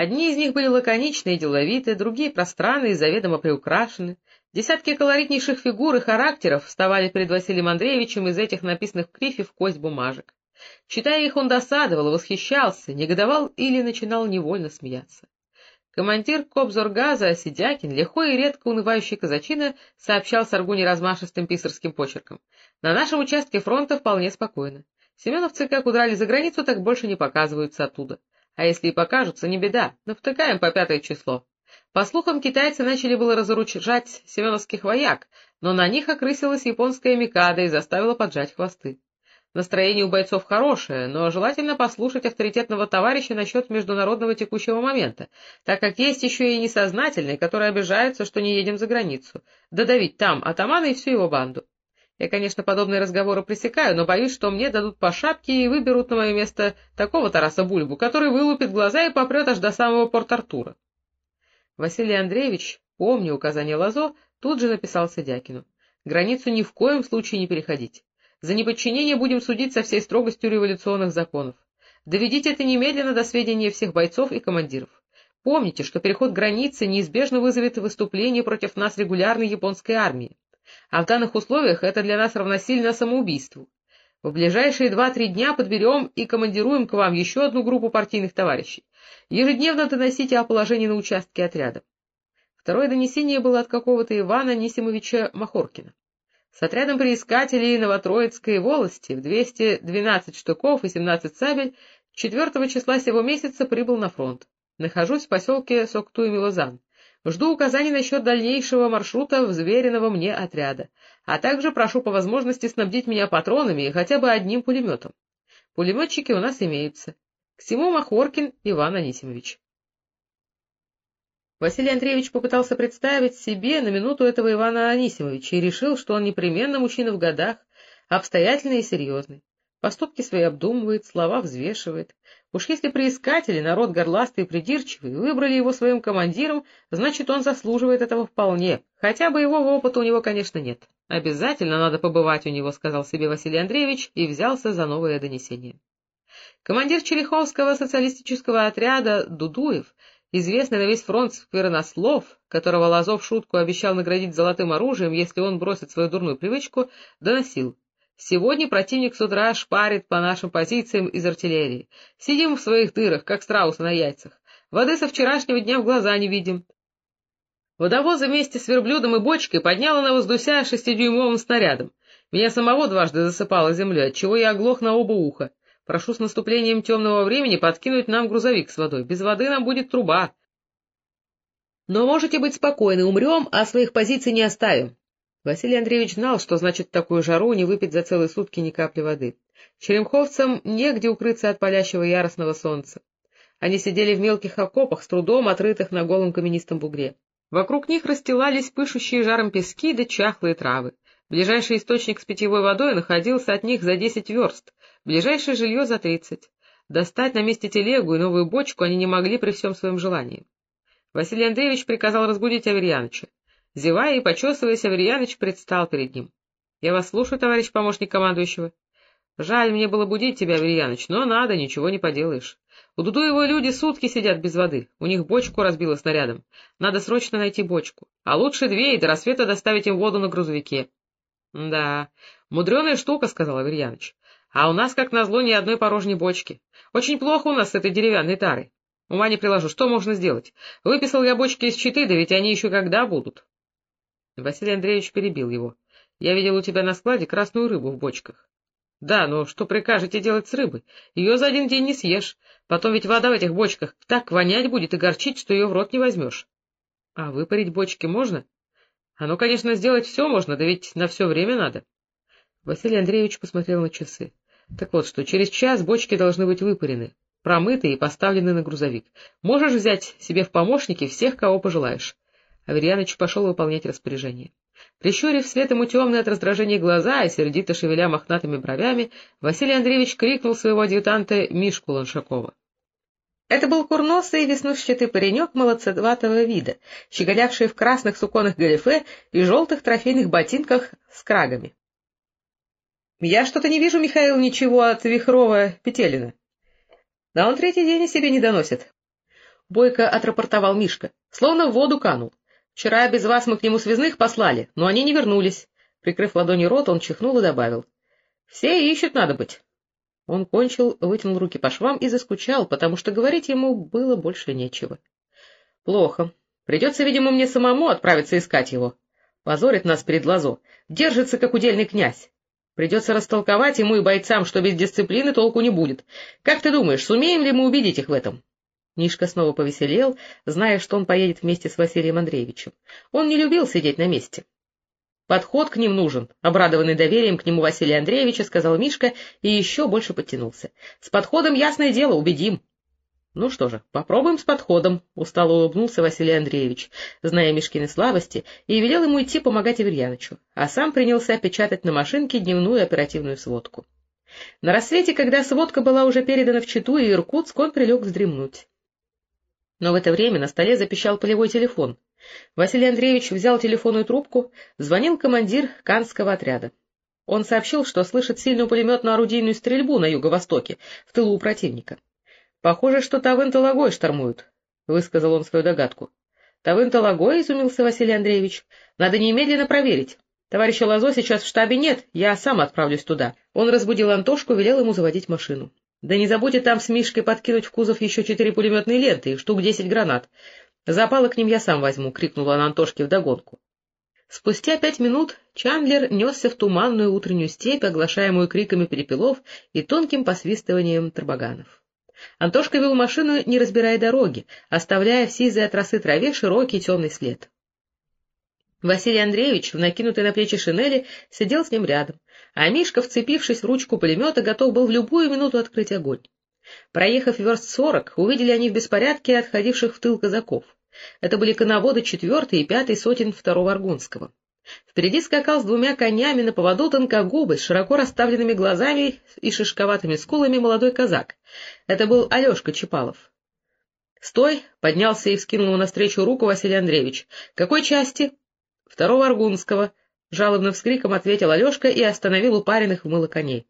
Одни из них были лаконичны и деловиты, другие пространные и заведомо приукрашены. Десятки колоритнейших фигур и характеров вставали перед Василием Андреевичем из этих написанных в крифе в кость бумажек. Читая их, он досадовал, восхищался, негодовал или начинал невольно смеяться. Командир Кобзоргаза Сидякин, лихой и редко унывающий казачина, сообщал Саргуне размашистым писарским почерком. На нашем участке фронта вполне спокойно. Семеновцы как удрали за границу, так больше не показываются оттуда. А если и покажутся, не беда, навтыкаем по пятое число. По слухам, китайцы начали было разоружать семеновских вояк, но на них окрысилась японская микада и заставила поджать хвосты. Настроение у бойцов хорошее, но желательно послушать авторитетного товарища насчет международного текущего момента, так как есть еще и несознательные, которые обижаются, что не едем за границу, додавить там атамана и всю его банду. Я, конечно, подобные разговоры пресекаю, но боюсь, что мне дадут по шапке и выберут на мое место такого Тараса Бульбу, который вылупит глаза и попрет аж до самого Порт-Артура. Василий Андреевич, помня указание Лазо, тут же написал Садякину. Границу ни в коем случае не переходить. За неподчинение будем судить со всей строгостью революционных законов. Доведите это немедленно до сведения всех бойцов и командиров. Помните, что переход границы неизбежно вызовет выступление против нас регулярной японской армии а в данных условиях это для нас равносильно самоубийству. В ближайшие два-три дня подберем и командируем к вам еще одну группу партийных товарищей. Ежедневно доносите о положении на участке отряда. Второе донесение было от какого-то Ивана Нисимовича Махоркина. С отрядом приискателей Новотроицкой волости в 212 штуков и 17 сабель 4 числа сего месяца прибыл на фронт. Нахожусь в поселке Соктуй-Милозан. Жду указаний насчет дальнейшего маршрута взверенного мне отряда, а также прошу по возможности снабдить меня патронами и хотя бы одним пулеметом. Пулеметчики у нас имеются. К всему Махоркин Иван Анисимович. Василий Андреевич попытался представить себе на минуту этого Ивана Анисимовича и решил, что он непременно мужчина в годах, обстоятельный и серьезный. Поступки свои обдумывает, слова взвешивает. Уж если приискатели, народ горластый и придирчивый, выбрали его своим командиром, значит, он заслуживает этого вполне. Хотя бы его опыта у него, конечно, нет. Обязательно надо побывать у него, — сказал себе Василий Андреевич и взялся за новое донесение. Командир Череховского социалистического отряда Дудуев, известный на весь фронт сквернослов, которого Лазов шутку обещал наградить золотым оружием, если он бросит свою дурную привычку, доносил. Сегодня противник с утра шпарит по нашим позициям из артиллерии. Сидим в своих дырах, как страусы на яйцах. Воды со вчерашнего дня в глаза не видим. Водовозы вместе с верблюдом и бочкой подняла на воздуся шестидюймовым снарядом. Меня самого дважды засыпало землей, отчего я оглох на оба уха. Прошу с наступлением темного времени подкинуть нам грузовик с водой. Без воды нам будет труба. Но можете быть спокойны, умрем, а своих позиций не оставим. Василий Андреевич знал, что значит такую жару не выпить за целые сутки ни капли воды. Черемховцам негде укрыться от палящего яростного солнца. Они сидели в мелких окопах, с трудом отрытых на голом каменистом бугре. Вокруг них расстилались пышущие жаром пески да чахлые травы. Ближайший источник с питьевой водой находился от них за десять верст, ближайшее жилье за тридцать. Достать на месте телегу и новую бочку они не могли при всем своем желании. Василий Андреевич приказал разбудить Аверьяновича. Зевая и почесываясь, Аверьяныч предстал перед ним. — Я вас слушаю, товарищ помощник командующего. — Жаль мне было будить тебя, Аверьяныч, но надо, ничего не поделаешь. У Дудуева люди сутки сидят без воды, у них бочку разбило снарядом. Надо срочно найти бочку, а лучше две и до рассвета доставить им воду на грузовике. — Да, мудреная штука, — сказал Аверьяныч. — А у нас, как назло, ни одной порожней бочки. Очень плохо у нас с этой деревянной тарой. Ума не приложу, что можно сделать? Выписал я бочки из Читы, да ведь они еще когда будут? Василий Андреевич перебил его. — Я видел у тебя на складе красную рыбу в бочках. — Да, но что прикажете делать с рыбой? Ее за один день не съешь. Потом ведь вода в этих бочках так вонять будет и горчить, что ее в рот не возьмешь. — А выпарить бочки можно? — ну, конечно, сделать все можно, да ведь на все время надо. Василий Андреевич посмотрел на часы. Так вот что, через час бочки должны быть выпарены, промыты и поставлены на грузовик. Можешь взять себе в помощники всех, кого пожелаешь. Аверьяныч пошел выполнять распоряжение. Прищурив свет ему от раздражения глаза и сердито шевеля мохнатыми бровями, Василий Андреевич крикнул своего адъютанта Мишку Ланшакова. Это был курносый веснушчатый паренек молодцеватого вида, щеголявший в красных суконных галифе и желтых трофейных ботинках с крагами. — Я что-то не вижу, Михаил, ничего от Вихрова Петелина. — Да он третий день о себе не доносит. Бойко отрапортовал Мишка. — Словно в воду канул. Вчера без вас мы к нему связных послали, но они не вернулись. Прикрыв ладони рот, он чихнул и добавил. — Все ищут, надо быть. Он кончил, вытянул руки по швам и заскучал, потому что говорить ему было больше нечего. — Плохо. Придется, видимо, мне самому отправиться искать его. Позорит нас перед Лазо. Держится, как удельный князь. Придется растолковать ему и бойцам, что без дисциплины толку не будет. Как ты думаешь, сумеем ли мы убедить их в этом? Мишка снова повеселел, зная, что он поедет вместе с Василием Андреевичем. Он не любил сидеть на месте. Подход к ним нужен, — обрадованный доверием к нему Василия Андреевича, сказал Мишка и еще больше подтянулся. — С подходом, ясное дело, убедим. — Ну что же, попробуем с подходом, — устало улыбнулся Василий Андреевич, зная Мишкины слабости, и велел ему идти помогать Аверьянычу, а сам принялся печатать на машинке дневную оперативную сводку. На рассвете, когда сводка была уже передана в Читу и Иркутск, он прилег вздремнуть. Но в это время на столе запищал полевой телефон. Василий Андреевич взял телефонную трубку, звонил командир Канского отряда. Он сообщил, что слышит сильную пулеметную орудийную стрельбу на юго-востоке, в тылу у противника. — Похоже, что Тавын-Талагой штормуют, — высказал он свою догадку. — Тавын-Талагой? — изумился Василий Андреевич. — Надо немедленно проверить. Товарища Лазо сейчас в штабе нет, я сам отправлюсь туда. Он разбудил Антошку, велел ему заводить машину. — Да не забудьте там с Мишкой подкинуть в кузов еще четыре пулеметные ленты и штук десять гранат. Запалы к ним я сам возьму, — крикнула она Антошке вдогонку. Спустя пять минут Чандлер несся в туманную утреннюю степь, оглашаемую криками перепелов и тонким посвистыванием тарбаганов. Антошка вел машину, не разбирая дороги, оставляя в сизой от росы траве широкий темный след. Василий Андреевич, в накинутой на плечи шинели, сидел с ним рядом, а Мишка, вцепившись в ручку пулемета, готов был в любую минуту открыть огонь. Проехав верст сорок, увидели они в беспорядке отходивших в тыл казаков. Это были коноводы четвертой и пятой сотен второго Аргунского. Впереди скакал с двумя конями на поводу тонкогубый, с широко расставленными глазами и шишковатыми скулами молодой казак. Это был Алешка Чапалов. — Стой! — поднялся и вскинул ему навстречу руку Василий Андреевич. — Какой части? — Второго Аргунского. — жалобным вскриком ответил Алешка и остановил упаренных в мыло коней.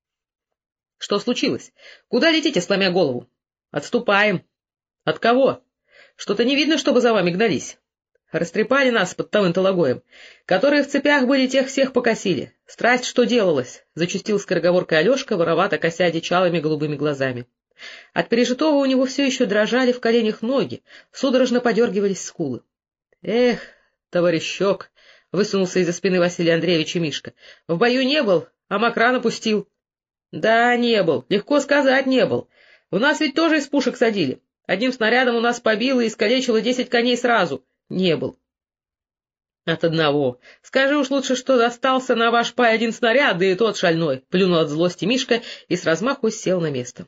— Что случилось? Куда летите, сломя голову? — Отступаем. — От кого? — Что-то не видно, чтобы за вами гнались. Растрепали нас под Тавын-Талагоем. Которые в цепях были, тех всех покосили. Страсть, что делалось, — зачастил скороговоркой Алешка, воровато кося дичалыми голубыми глазами. От пережитого у него все еще дрожали в коленях ноги, судорожно подергивались скулы. — Эх, товарищок! — высунулся из-за спины Василия Андреевича Мишка. — В бою не был, а Макрана пустил. — Да, не был. Легко сказать, не был. У нас ведь тоже из пушек садили. Одним снарядом у нас побило и искалечило десять коней сразу. Не был. От одного. Скажи уж лучше, что достался на ваш пай один снаряд, да и тот шальной, — плюнул от злости Мишка и с размаху сел на место.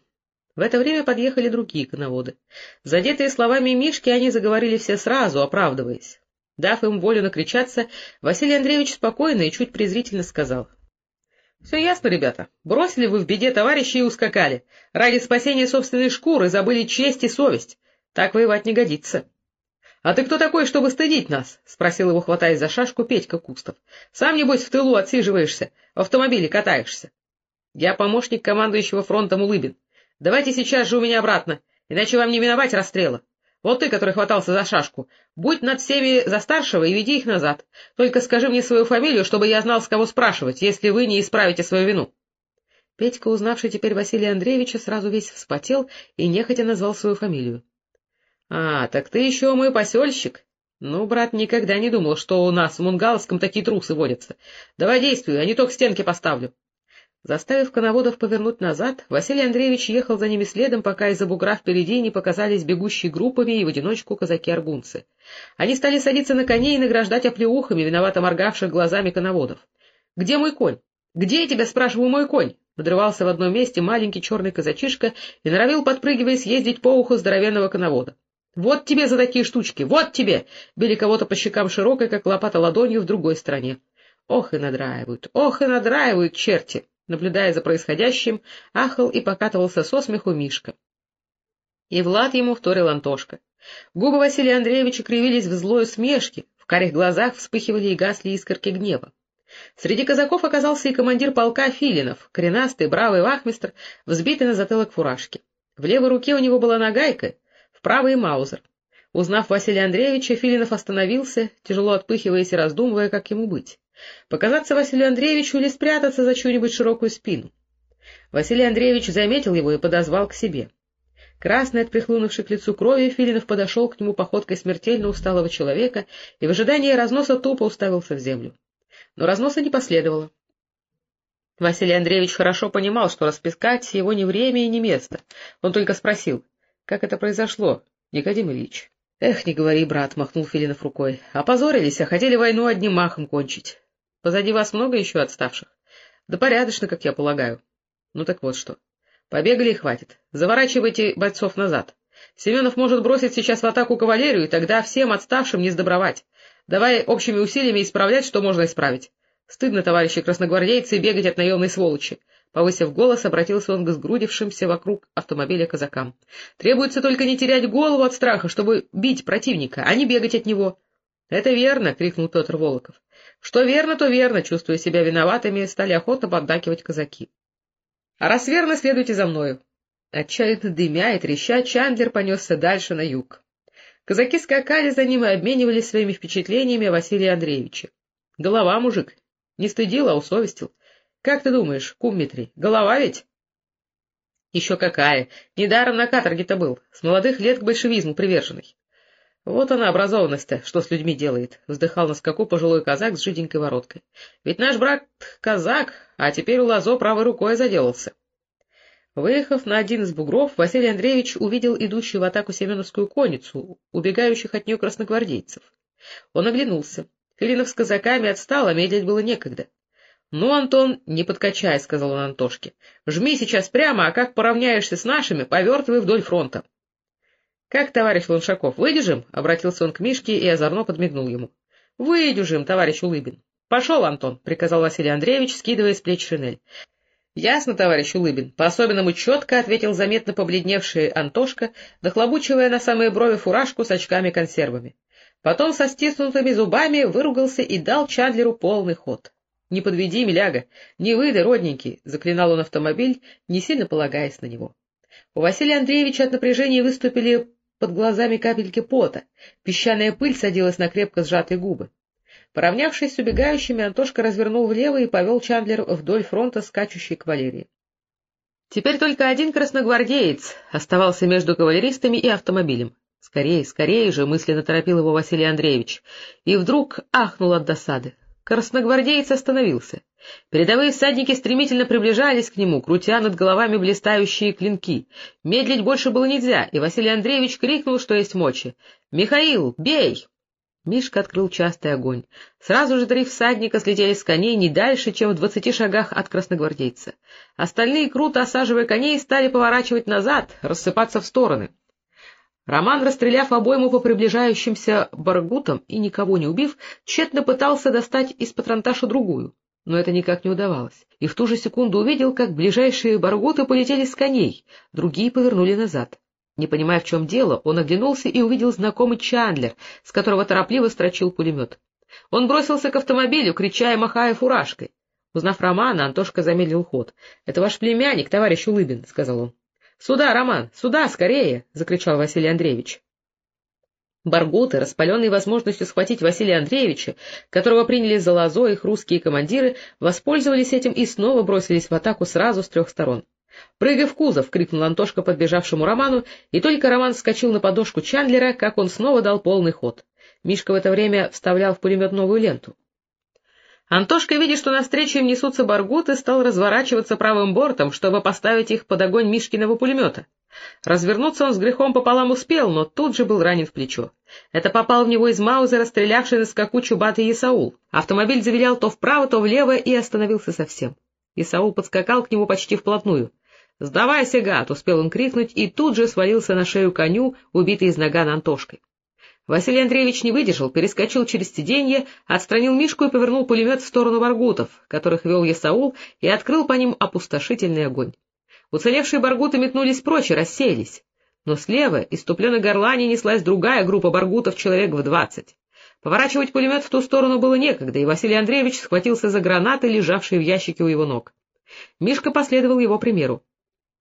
В это время подъехали другие коноводы. Задетые словами Мишки, они заговорили все сразу, оправдываясь. Дав им волю накричаться, Василий Андреевич спокойно и чуть презрительно сказал. — Все ясно, ребята. Бросили вы в беде товарищей и ускакали. Ради спасения собственной шкуры забыли честь и совесть. Так воевать не годится. — А ты кто такой, чтобы стыдить нас? — спросил его, хватаясь за шашку, Петька Кустов. — Сам, небось, в тылу отсиживаешься, в автомобиле катаешься. — Я помощник командующего фронтом Улыбин. Давайте сейчас же у меня обратно, иначе вам не миновать расстрела. Вот ты, который хватался за шашку, будь над всеми за старшего и веди их назад. Только скажи мне свою фамилию, чтобы я знал, с кого спрашивать, если вы не исправите свою вину. Петька, узнавший теперь Василия Андреевича, сразу весь вспотел и нехотя назвал свою фамилию. А, так ты еще мой посельщик? Ну, брат, никогда не думал, что у нас в Мунгаловском такие трусы водятся. Давай действуй, а не то к стенке поставлю. Заставив коноводов повернуть назад, Василий Андреевич ехал за ними следом, пока из-за бугра впереди не показались бегущие группами и в одиночку казаки-аргунцы. Они стали садиться на коней и награждать оплеухами, виновато моргавших глазами коноводов. — Где мой конь? Где, я тебя спрашиваю, мой конь? Надрывался в одном месте маленький черный казачишка и норовил, подпрыгивая, съездить по уху здоровенного коновода. — Вот тебе за такие штучки, вот тебе! — били кого-то по щекам широкой, как лопата ладонью в другой стороне. Ох и надраивают, ох и надраивают черти! Наблюдая за происходящим, ахал и покатывался со смеху Мишка. И Влад ему вторил Антошка. Губы Василия Андреевича кривились в злой усмешке, в карих глазах вспыхивали и гасли искорки гнева. Среди казаков оказался и командир полка Филинов, коренастый, бравый вахмистр, взбитый на затылок фуражки. В левой руке у него была нагайка, правый Маузер. Узнав Василия Андреевича, Филинов остановился, тяжело отпыхиваясь и раздумывая, как ему быть. Показаться Василию Андреевичу или спрятаться за чью-нибудь широкую спину. Василий Андреевич заметил его и подозвал к себе. Красный от прихлынувшей к лицу крови, Филинов подошел к нему походкой смертельно усталого человека и в ожидании разноса тупо уставился в землю. Но разноса не последовало. Василий Андреевич хорошо понимал, что распискать его ни время и ни место. Он только спросил, как это произошло, Никодим Ильич? — Эх, не говори, брат, — махнул Филинов рукой. — Опозорились, а хотели войну одним махом кончить. Позади вас много еще отставших? Да порядочно, как я полагаю. Ну так вот что. Побегали и хватит. Заворачивайте бойцов назад. Семенов может бросить сейчас в атаку кавалерию, и тогда всем отставшим не сдобровать. Давай общими усилиями исправлять, что можно исправить. Стыдно, товарищи красногвардейцы, бегать от наемной сволочи. Повысив голос, обратился он к сгрудившимся вокруг автомобиля казакам. — Требуется только не терять голову от страха, чтобы бить противника, а не бегать от него. — Это верно! — крикнул Петр Волоков. — Что верно, то верно, чувствуя себя виноватыми, стали охотно поддакивать казаки. — А раз верно, следуйте за мною. Отчаянно дымя и треща, Чандлер понесся дальше на юг. Казаки скакали за ним и обменивались своими впечатлениями о Василии Андреевиче. — Голова, мужик! Не стыдил, а усовестил. Как ты думаешь, кум голова ведь? — Еще какая! Недаром на каторге-то был, с молодых лет к большевизму приверженный. — Вот она, образованность-то, что с людьми делает, — вздыхал на скаку пожилой казак с жиденькой вороткой. — Ведь наш брат казак, а теперь у лазо правой рукой заделался. Выехав на один из бугров, Василий Андреевич увидел идущую в атаку семеновскую конницу, убегающих от нее красногвардейцев. Он оглянулся. Филинов с казаками отстал, а медлить было некогда. — Ну, Антон, не подкачай, — сказал он Антошке. — Жми сейчас прямо, а как поравняешься с нашими, повертывай вдоль фронта. — Как, товарищ Луншаков, выдержим? — обратился он к Мишке и озорно подмигнул ему. — Выдержим, товарищ Улыбин. — Пошел, Антон, — приказал Василий Андреевич, скидывая с плеч шинель. — Ясно, товарищ Улыбин. По-особенному четко ответил заметно побледневший Антошка, дохлобучивая на самые брови фуражку с очками-консервами. Потом со стиснутыми зубами выругался и дал Чандлеру полный ход. — Не подведи, миляга, не выдай, родненький, — заклинал он автомобиль, не сильно полагаясь на него. У Василия Андреевича от напряжения выступили под глазами капельки пота, песчаная пыль садилась на крепко сжатые губы. Поравнявшись с убегающими, Антошка развернул влево и повел Чандлер вдоль фронта скачущей кавалерии. Теперь только один красногвардеец оставался между кавалеристами и автомобилем. Скорее, скорее же, мысленно торопил его Василий Андреевич, и вдруг ахнул от досады. Красногвардеец остановился. Передовые всадники стремительно приближались к нему, крутя над головами блистающие клинки. Медлить больше было нельзя, и Василий Андреевич крикнул, что есть мочи. — Михаил, бей! Мишка открыл частый огонь. Сразу же три всадника слетели с коней не дальше, чем в двадцати шагах от красногвардейца. Остальные, круто осаживая коней, стали поворачивать назад, рассыпаться в стороны. Роман, расстреляв обойму по приближающимся баргутам и никого не убив, тщетно пытался достать из патронташа другую, но это никак не удавалось, и в ту же секунду увидел, как ближайшие баргуты полетели с коней, другие повернули назад. Не понимая, в чем дело, он оглянулся и увидел знакомый Чандлер, с которого торопливо строчил пулемет. Он бросился к автомобилю, крича и махая фуражкой. Узнав Романа, Антошка замедлил ход. — Это ваш племянник, товарищ Улыбин, — сказал он. Сюда, Роман, сюда, скорее! — закричал Василий Андреевич. Баргуты, распаленные возможностью схватить Василия Андреевича, которого приняли за лозо их русские командиры, воспользовались этим и снова бросились в атаку сразу с трех сторон. — Прыгай в кузов! — крикнул Антошка подбежавшему Роману, и только Роман вскочил на подошку Чандлера, как он снова дал полный ход. Мишка в это время вставлял в пулемет новую ленту. Антошка, видя, что навстречу им несутся баргуты, стал разворачиваться правым бортом, чтобы поставить их под огонь Мишкиного пулемета. Развернуться он с грехом пополам успел, но тут же был ранен в плечо. Это попал в него из Маузера, стрелявший на скаку чубатый Исаул. Автомобиль завилял то вправо, то влево и остановился совсем. Исаул подскакал к нему почти вплотную. «Сдавайся, гад!» — успел он крикнуть, и тут же свалился на шею коню, убитый из наган Антошкой. Василий Андреевич не выдержал, перескочил через сиденье, отстранил Мишку и повернул пулемет в сторону баргутов, которых вел Есаул, и открыл по ним опустошительный огонь. Уцелевшие баргуты метнулись прочь и рассеялись. Но слева, иступленно горлани, неслась другая группа баргутов, человек в двадцать. Поворачивать пулемет в ту сторону было некогда, и Василий Андреевич схватился за гранаты, лежавшие в ящике у его ног. Мишка последовал его примеру. —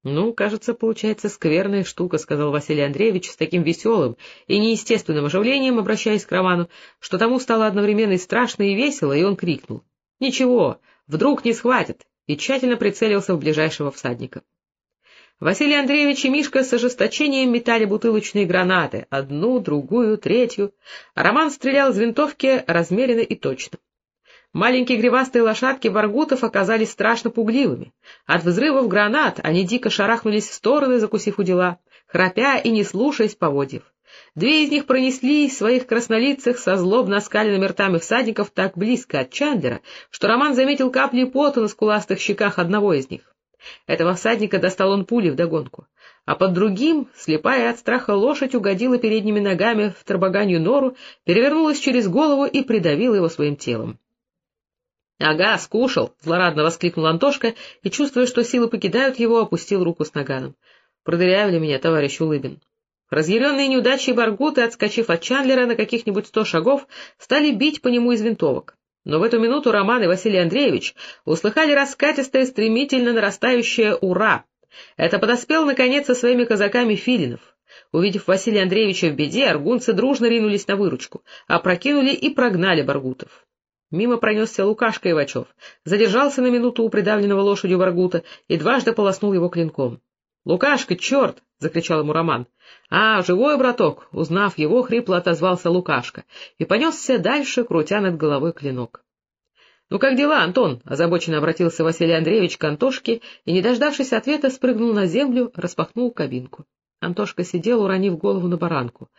Ну, кажется, получается скверная штука, — сказал Василий Андреевич с таким веселым и неестественным оживлением, обращаясь к Роману, что тому стало одновременно и страшно, и весело, и он крикнул. — Ничего, вдруг не схватят, и тщательно прицелился в ближайшего всадника. Василий Андреевич и Мишка с ожесточением метали бутылочные гранаты, одну, другую, третью, Роман стрелял из винтовки размеренно и точно. Маленькие гривастые лошадки баргутов оказались страшно пугливыми. От взрывов гранат они дико шарахнулись в стороны, закусив у дела, храпя и не слушаясь поводьев. Две из них пронесли своих краснолицых со злобно оскаленными ртами всадников так близко от Чандлера, что Роман заметил капли пота на скуластых щеках одного из них. Этого всадника достал он пули вдогонку, а под другим, слепая от страха лошадь, угодила передними ногами в торбоганью нору, перевернулась через голову и придавила его своим телом. — Ага, скушал! — злорадно воскликнул Антошка и, чувствуя, что силы покидают его, опустил руку с наганом. — Продырявили меня, товарищ Улыбин. Разъяренные неудачи Баргуты, отскочив от Чандлера на каких-нибудь сто шагов, стали бить по нему из винтовок. Но в эту минуту Роман и Василий Андреевич услыхали раскатистое, стремительно нарастающее «Ура!». Это подоспел, наконец, со своими казаками Филинов. Увидев Василия Андреевича в беде, аргунцы дружно ринулись на выручку, опрокинули и прогнали Баргутов. Мимо пронесся Лукашка Ивачев, задержался на минуту у придавленного лошадью Варгута и дважды полоснул его клинком. — Лукашка, черт! — закричал ему Роман. — А, живой, браток! — узнав его, хрипло отозвался Лукашка и понесся дальше, крутя над головой клинок. — Ну как дела, Антон? — озабоченно обратился Василий Андреевич к Антошке и, не дождавшись ответа, спрыгнул на землю, распахнул кабинку. Антошка сидел, уронив голову на баранку,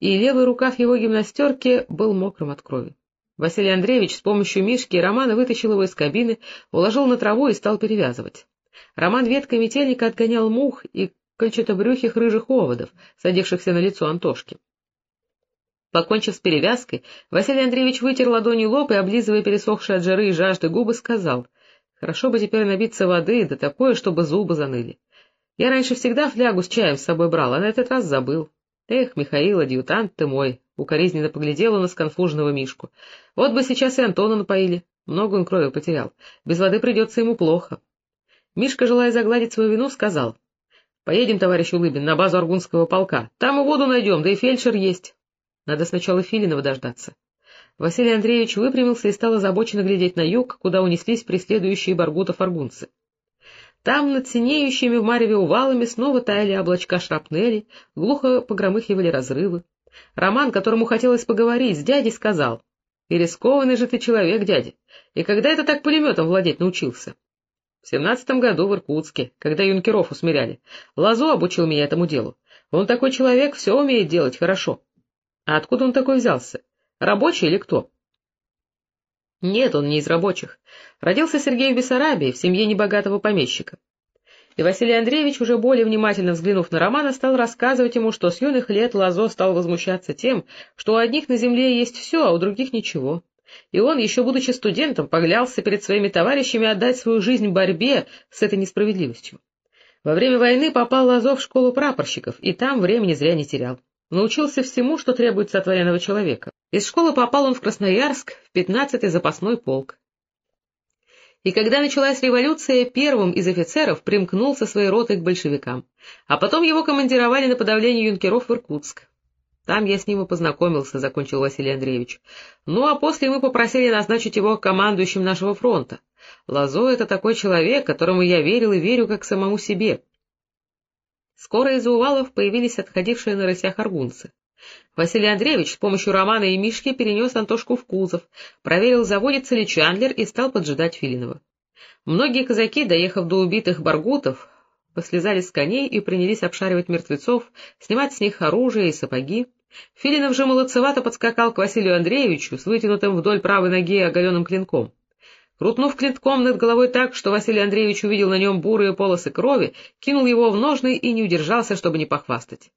и левый рукав его гимнастерки был мокрым от крови. Василий Андреевич с помощью Мишки и Романа вытащил его из кабины, уложил на траву и стал перевязывать. Роман веткой метельника отгонял мух и кольчатобрюхих рыжих оводов, садившихся на лицо Антошки. Покончив с перевязкой, Василий Андреевич вытер ладонью лоб и, облизывая пересохшие от жары и жажды губы, сказал, «Хорошо бы теперь набиться воды, да такое, чтобы зубы заныли. Я раньше всегда флягу с чаем с собой брал, а на этот раз забыл. Эх, Михаил, адъютант ты мой, Укоризненно поглядела на сконфуженного Мишку. Вот бы сейчас и Антона напоили. Много он крови потерял. Без воды придется ему плохо. Мишка, желая загладить свою вину, сказал. — Поедем, товарищ Улыбин, на базу Аргунского полка. Там и воду найдем, да и фельдшер есть. Надо сначала Филинова дождаться. Василий Андреевич выпрямился и стал озабоченно глядеть на юг, куда унеслись преследующие Баргутов аргунцы. Там, над синеющими в мареве увалами, снова таяли облачка шрапнели, глухо погромыхивали разрывы. Роман, которому хотелось поговорить с дядей, сказал, — И рискованный же ты человек, дядя, и когда это так пулеметом владеть научился? — В семнадцатом году в Иркутске, когда юнкеров усмиряли. Лазо обучил меня этому делу. Он такой человек, все умеет делать хорошо. А откуда он такой взялся? Рабочий или кто? Нет, он не из рабочих. Родился Сергей в Бессарабии, в семье небогатого помещика. И Василий Андреевич, уже более внимательно взглянув на Романа, стал рассказывать ему, что с юных лет Лазо стал возмущаться тем, что у одних на земле есть все, а у других ничего. И он, еще будучи студентом, поглялся перед своими товарищами отдать свою жизнь борьбе с этой несправедливостью. Во время войны попал Лазо в школу прапорщиков, и там времени зря не терял. Научился всему, что требуется от военного человека. Из школы попал он в Красноярск, в пятнадцатый запасной полк. И когда началась революция, первым из офицеров примкнул со своей ротой к большевикам, а потом его командировали на подавление юнкеров в Иркутск. Там я с ним и познакомился, — закончил Василий Андреевич. Ну, а после мы попросили назначить его командующим нашего фронта. Лазо — это такой человек, которому я верил и верю как самому себе. Скоро из Увалов появились отходившие на рысях аргунцы. Василий Андреевич с помощью Романа и Мишки перенес Антошку в кузов, проверил, заводится ли Чандлер, и стал поджидать Филинова. Многие казаки, доехав до убитых баргутов, послезали с коней и принялись обшаривать мертвецов, снимать с них оружие и сапоги. Филинов же молодцевато подскакал к Василию Андреевичу с вытянутым вдоль правой ноги оголенным клинком. Крутнув клинком над головой так, что Василий Андреевич увидел на нем бурые полосы крови, кинул его в ножны и не удержался, чтобы не похвастать.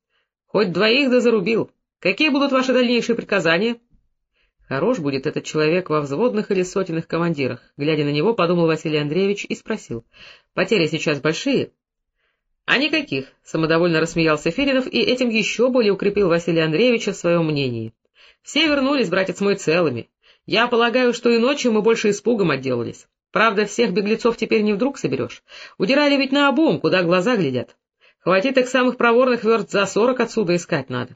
Хоть двоих да зарубил. Какие будут ваши дальнейшие приказания? Хорош будет этот человек во взводных или сотенных командирах. Глядя на него, подумал Василий Андреевич и спросил. Потери сейчас большие? — А никаких, — самодовольно рассмеялся Филинов и этим еще более укрепил Василия Андреевича в своем мнении. — Все вернулись, братец мой, целыми. Я полагаю, что и ночью мы больше испугом отделались. Правда, всех беглецов теперь не вдруг соберешь. Удирали ведь на обум, куда глаза глядят. Хватит их самых проворных верст за сорок отсюда искать надо.